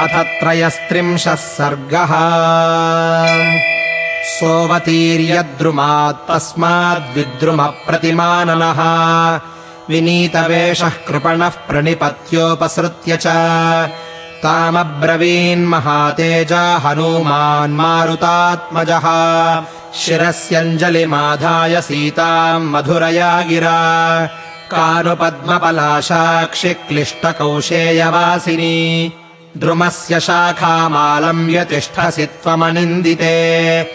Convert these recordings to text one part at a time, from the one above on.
अथ त्रयस्त्रिंशः सर्गः। सोऽवतीर्यद्रुमात् तस्माद्विद्रुमप्रतिमाननः विनीतवेषः कृपणः प्रणिपत्योपसृत्य च। तामब्रवीन्महातेजा हनूमान् मारुतात्मजः। शिरस्यञ्जलिमाधाय सीताम् मधुरया गिरा कानुपद्मपलाशाक्षि क्लिष्टकौशेयवासिनी द्रुमस्य शाखामालम्ब्य तिष्ठसि त्वमनिन्दिते।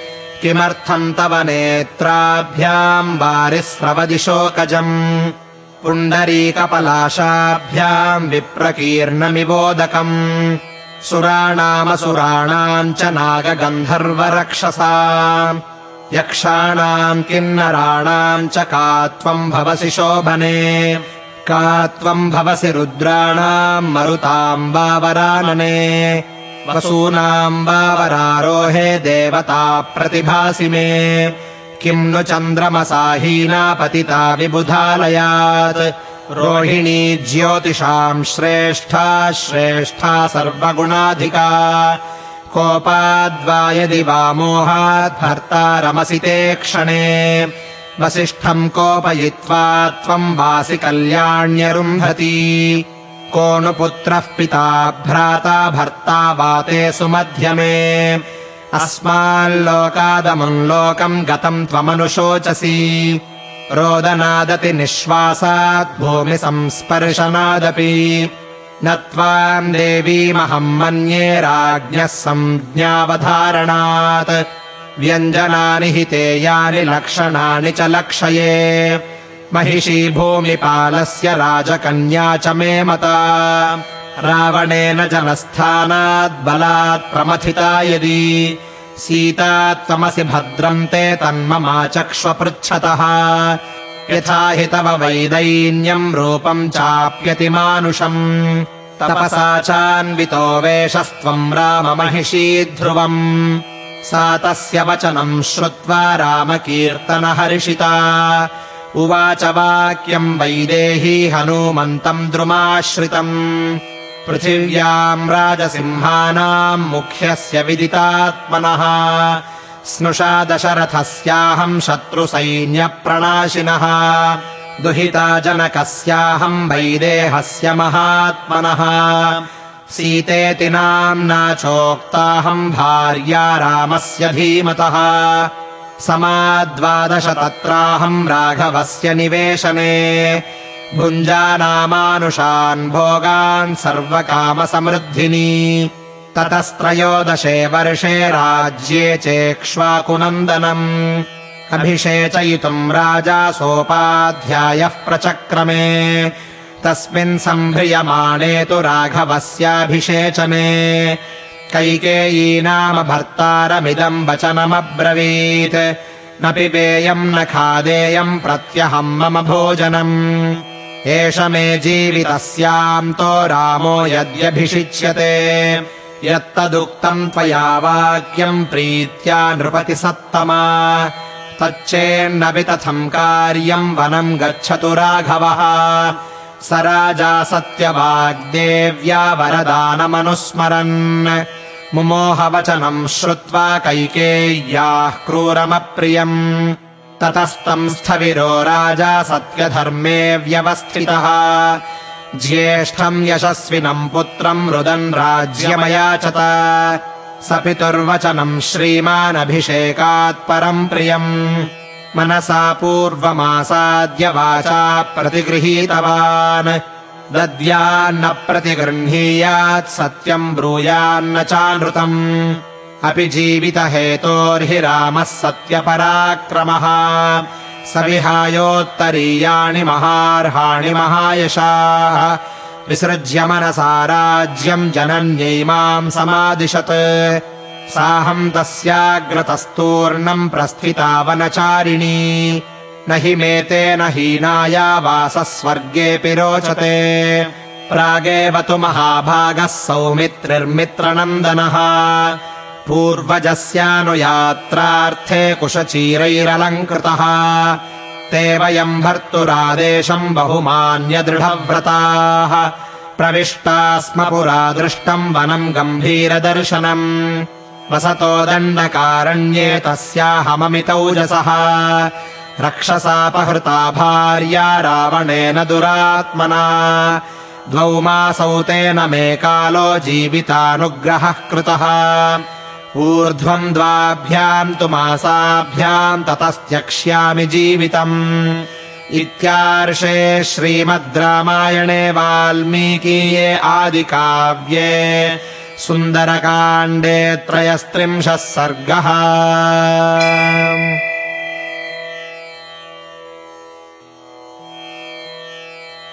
किमर्थम् तव नेत्राभ्याम् वारिस्रवदिशोकजम् पुण्डरीकपलाशाभ्याम् विप्रकीर्णमिवोदकम्। सुराणामसुराणाम् च नागगन्धर्वरक्षसा। यक्षाणाम् किन्नराणाम् च का त्वम् भवसि शोभने का त्वम् भवसि रुद्राणाम् मरुताम् वावरानने वसूनाम् वावरारोहे देवता प्रतिभासि मे। किम् नु चन्द्रमसाहीना पतिता विबुधालयात्। रोहिणी ज्योतिषाम् श्रेष्ठा श्रेष्ठा सर्वगुणाधिका। कोपाद्वा यदि वा मोहात् भर्तारमसि ते क्षणे वसिष्ठम् कोपयित्वा त्वम् वासि कल्याण्यरुन्धती। को नु पुत्रः पिता भ्राता भर्ता वाते सुमध्यमे। अस्माल्लोकादमुम् लोकम् गतम् त्वमनुशोचसि। रोदनादति निःश्वासात् भूमिसंस्पर्शनादपि न त्वाम् देवीमहम् मन्ये राज्ञः संज्ञावधारणात् व्यञ्जनानि हि ते यानि लक्षणानि च लक्षये। महिषी भूमिपालस्य राजकन्या च मे मता। रावणेन जनस्थानात् बलात् प्रमथिता यदि। सीता त्वमसि भद्रम् ते तन्ममाचक्ष्वपृच्छतः। यथा हि तव वैदैन्यम् रूपम् चाप्यतिमानुषम् तपसा चान्वितो वेषस्त्वम् राममहिषी ध्रुवम् सा तस्य वचनम् श्रुत्वा रामकीर्तनहर्षिता। उवाच वाक्यम् वैदेही हनूमन्तम् द्रुमाश्रितम्। पृथिव्याम् राजसिंहानाम् मुख्यस्य विदितात्मनः। स्नुषा दशरथस्याहम् शत्रुसैन्यप्रणाशिनः। दुहिता जनकस्याहम् वैदेहस्य महात्मनः सीतेति नाम्ना चोक्ताहम् भार्या रामस्य धीमतः। समाद्वादश तत्राहम् राघवस्य निवेशने। भुञ्जानामानुषान् भोगान् सर्वकामसमृद्धिनी। ततस्त्रयोदशे वर्षे राज्ये चेक्ष्वाकुनन्दनम्। अभिषेचयितुम् राजा सोपाध्यायः प्रचक्रमे तस्मिन् सम्भ्रियमाणे तु राघवस्याभिषेचने। कैकेयी नाम भर्तारमिदम् वचनमब्रवीत्। न पिबेयम् न खादेयम् प्रत्यहम् मम भोजनम्। एष मे जीवितस्यान्तो रामो यद्यभिषिच्यते। यत्तदुक्तम् त्वया वाक्यम् प्रीत्या नृपतिसत्तमा तच्चेन्न वितथम् कार्यम् वनम् गच्छतु राघवः स राजा सत्यवाग्देव्या वरदानमनुस्मरन्। मुमोहवचनम् श्रुत्वा कैकेय्याः क्रूरमप्रियम्। ततस्तम् स्थविरो राजा सत्यधर्मे व्यवस्थितः। ज्येष्ठम् यशस्विनम् पुत्रम् रुदन् राज्यमयाचत स पितुर्वचनम् श्रीमानभिषेकात् परम् प्रियम् मनसा पूर्वमासाद्य वाचा प्रतिगृहीतवान्। दद्यान्न प्रतिगृह्णीयात् सत्यम् ब्रूयान्न चानृतम्। अपि जीवितहेतोर्हि रामः सत्यपराक्रमः। स विहायोत्तरीयाणि महार्हाणि महायशाः। विसृज्य मनसा राज्यम् जनन्यैमाम् समादिशत् साहम् तस्याग्रतस्तूर्णम् प्रस्थिता वनचारिणी न हि मे तेन हीनाया वासः स्वर्गेऽपि रोचते प्रागेव तु महाभागः सौमित्रिर्मित्रनन्दनः। पूर्वजस्यानुयात्रार्थे कुशचीरैरलङ्कृतः। ते वयम् भर्तुरादेशम् बहुमान्यदृढव्रताः। प्रविष्टा स्म पुरा दृष्टम् वनम् गम्भीरदर्शनम् वसतो दण्डकारण्ये तस्याहममितौजसः रक्षसापहृता भार्या रावणेन दुरात्मना। द्वौ मासौ तेन मे कालो जीवितानुग्रहः कृतः। ऊर्ध्वम् द्वाभ्याम् तु मासाभ्याम् ततस्त्यक्ष्यामि जीवितम्। इत्यार्षे श्रीमद् रामायणे वाल्मीकीये आदिकाव्ये सुन्दरकाण्डे त्रयस्त्रिंशः सर्गः